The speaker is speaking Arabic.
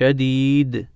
شديد.